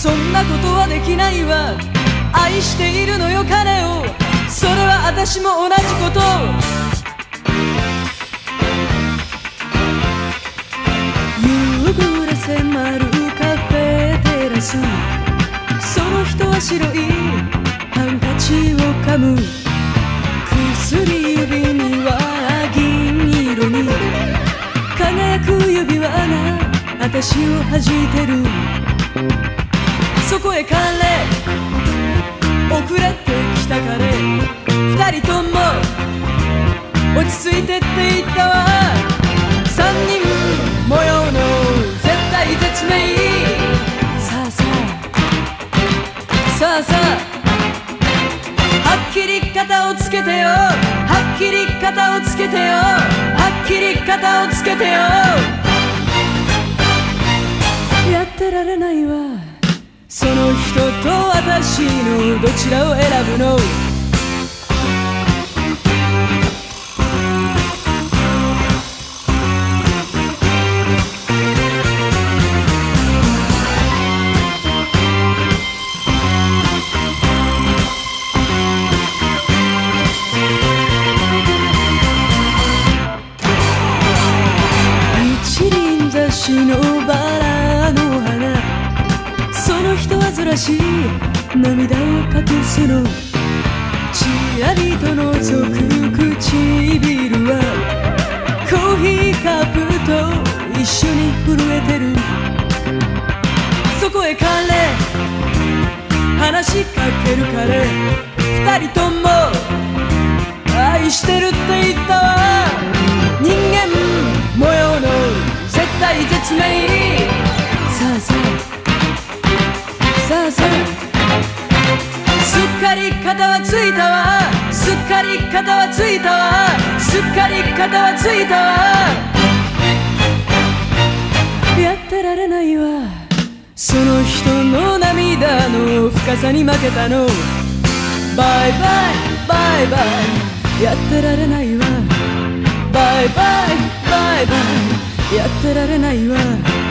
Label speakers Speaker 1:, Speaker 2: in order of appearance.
Speaker 1: そんなことはできないわ。愛しているのよ彼を。それは私も同じこと。夕暮れ迫るカフェテラス。その人は白いハンカチを噛む。薬指には銀色に。輝く指輪が私を弾いてる。そこへ彼遅れてきた彼。二人とも落ち着いてって言ったわ。三人模様の絶対絶命。さあさあさあさあはっきり肩をつけてよ。はっきり肩をつけてよ。はっきり肩をつけてよ。と私のどちらを選ぶの？一輪雑誌のバラの花。その人はずらしい。涙を隠すのちらりと覗く唇はコーヒーカップと一緒に震えてる。そこへ彼話しかける彼二人とも愛してるって言ったわ。人間模様の絶対絶命。さあさあ。さあさあ。かり肩はついたわ。すっかり肩はついたわ。すっかり肩はついたわ。やってられないわ。その人の涙の深さに負けたの。バイバイバイバイ。やってられないわ。バイバイバイバイ。やってられないわ。